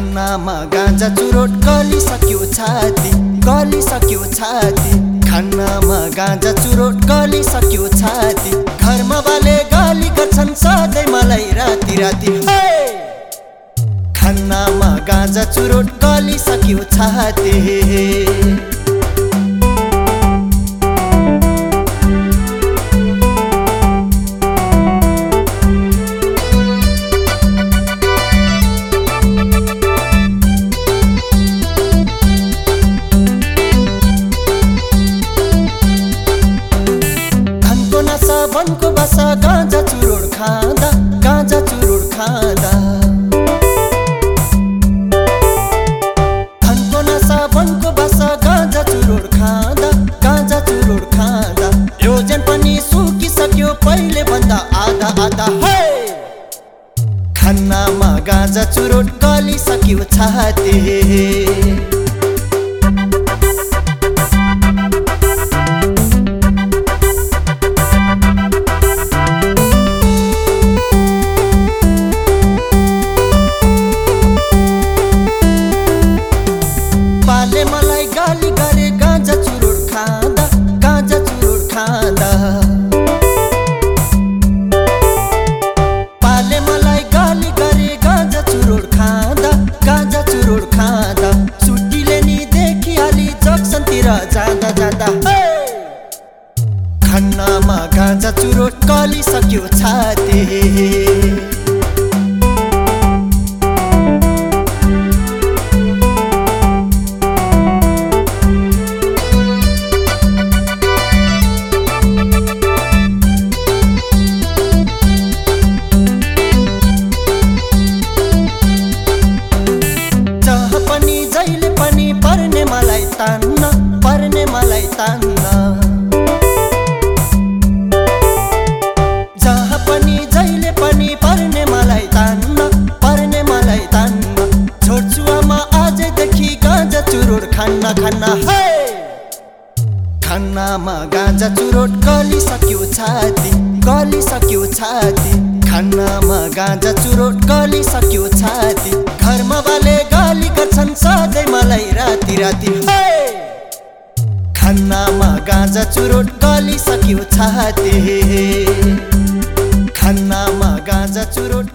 खानामा गाँजा चुरोट गलिसक्यो छाती गलिसक्यो छाती। खानामा गाँजा चुरोट गलिसक्यो छाती। घरमा बाले गाली गर्छन् सधैँ मलाई राति राति। खानामा गाँजा चुरोट गलिसक्यो छाती। वनको बासा गाँजा चुरोड खाँदा गाँजा चुरोड खाँदा। धनको नसा वनको बासा गाँजा चुरोड खाँदा गाँजा चुरोड खाँदा। योजन पनि सुकिसक्यो पहिले भन्दा आधा आधा है। खानामा गाँजा चुरोट गलिसक्यो छाती। जाँदा! खन्नामा गाँजा चुरोट गलिसक्यो छाती मलाई तान्न जहाँ पनि जहिले पनि पर्ने मलाई तान्न पर्ने मलाई तान्न। छोड्छुवामा आजदेखि गाँजा चुरोट खान्न खान्न है खानामा गाँजा चुरोट गलिसक्यो छाती गलिसक्यो छाती। खानामा गाँजा चुरोट गलिसक्यो छाती। घरमा बाले गाली गर्छन् सधैँ मलाई राति राति! खानामा गाँजा चुरोट गलिसक्यो छाती। खानामा गाँजा चुरोट